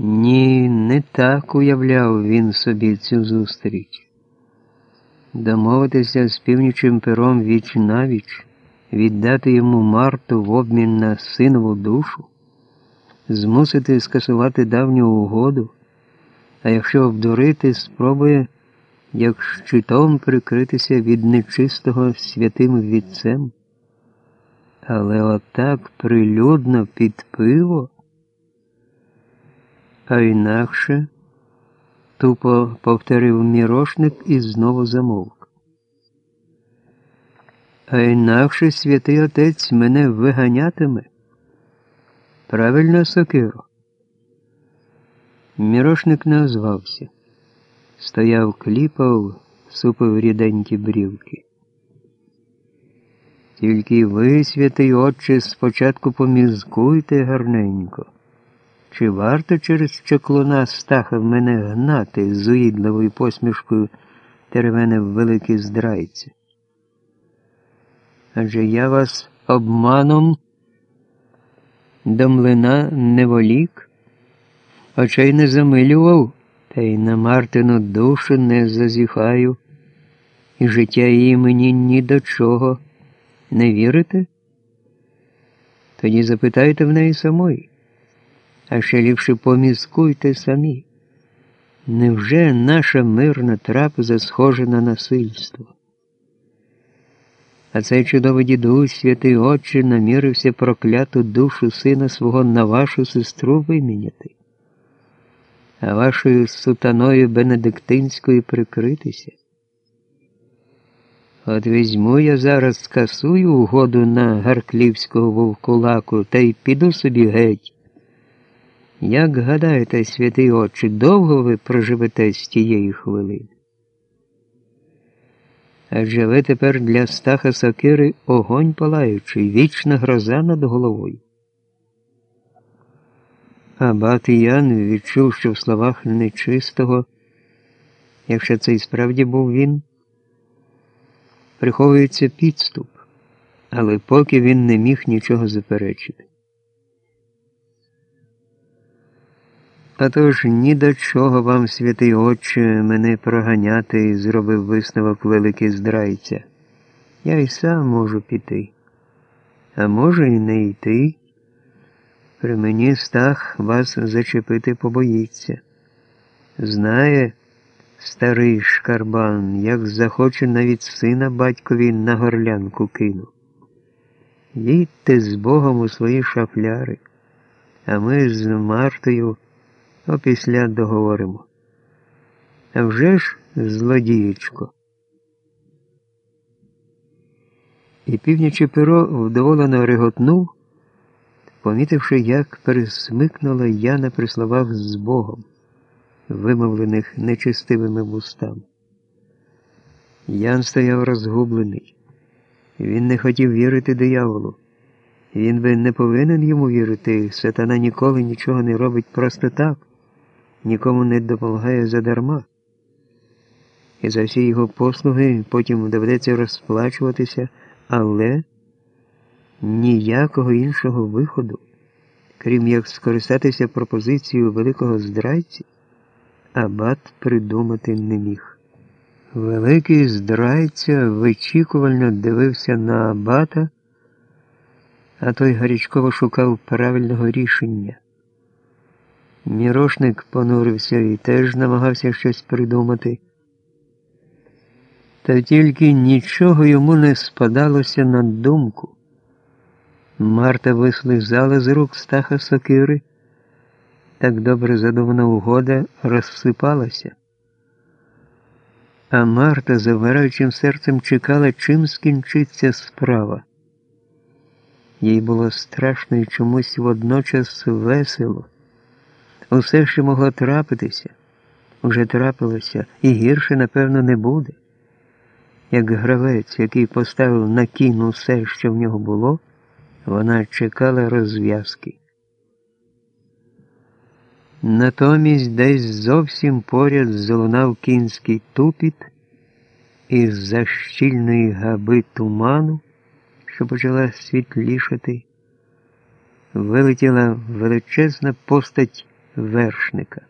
Ні, не так уявляв він собі цю зустріч. Домовитися з північим пером віч навіч, віддати йому Марту в обмін на синову душу, змусити скасувати давню угоду, а якщо обдурити, спробує як щитом прикритися від нечистого святим вітцем. Але отак прилюдно під пиво. А інакше, тупо повторив мірошник і знову замовк. А інакше святий отець мене виганятиме. Правильно, сокиро. Мірошник не озвався. Стояв кліпав, супив ріденькі брівки. Тільки ви, святий отче, спочатку помізкуйте гарненько. Чи варто через чоклуна стаха в мене гнати з уїдливою посмішкою теревене великий здрайці? Адже я вас обманом до млина не волік, очей не замилював, та й на Мартину душу не зазіхаю, і життя її мені ні до чого. Не вірите? Тоді запитайте в неї самої а ще ліпше поміскуйте самі. Невже наша мирна трапеза схожа на насильство? А цей чудовий дідусь, святий отче, намірився прокляту душу сина свого на вашу сестру виміняти, а вашою сутаною Бенедиктинською прикритися. От візьму я зараз скасую угоду на Гарклівського вовкулаку та й піду собі геть. Як гадаєте, святий отче, довго ви проживете з тієї хвилини? Адже ви тепер для стаха сокири огонь палаючий, вічна гроза над головою. Абат Ян відчув, що в словах нечистого, якщо це і справді був він, приховується підступ, але поки він не міг нічого заперечити. А тож ні до чого вам, святий Отче, мене проганяти, зробив висновок великий здрайця. Я й сам можу піти. А може і не йти. При мені стах вас зачепити побоїться. Знає старий шкарбан, як захоче навіть сина батькові на горлянку кину. Їдьте з Богом у свої шафляри, а ми з Мартою опісля договоримо. А вже ж, злодієчко. І північі перо вдоволено реготнув, помітивши, як пересмикнула Яна при словах з Богом, вимовлених нечистивими вустами. Ян стояв розгублений. Він не хотів вірити дияволу. Він би не повинен йому вірити, сатана ніколи нічого не робить просто так нікому не допомагає задарма. І за всі його послуги потім доведеться розплачуватися, але ніякого іншого виходу, крім як скористатися пропозицією великого здрайці, абат придумати не міг. Великий здрайця вичікувально дивився на абата, а той гарячково шукав правильного рішення. Мірошник понурився і теж намагався щось придумати. Та тільки нічого йому не спадалося на думку. Марта вислизала з рук стаха сокири. Так добре задумана угода розсипалася. А Марта завираючим серцем чекала, чим скінчиться справа. Їй було страшно і чомусь водночас весело. Усе, що могло трапитися, вже трапилося, і гірше, напевно, не буде. Як гравець, який поставив на кін усе, що в нього було, вона чекала розв'язки. Натомість десь зовсім поряд залунав кінський тупіт із за щільної габи туману, що почала світлішати, вилетіла величезна постать вершника.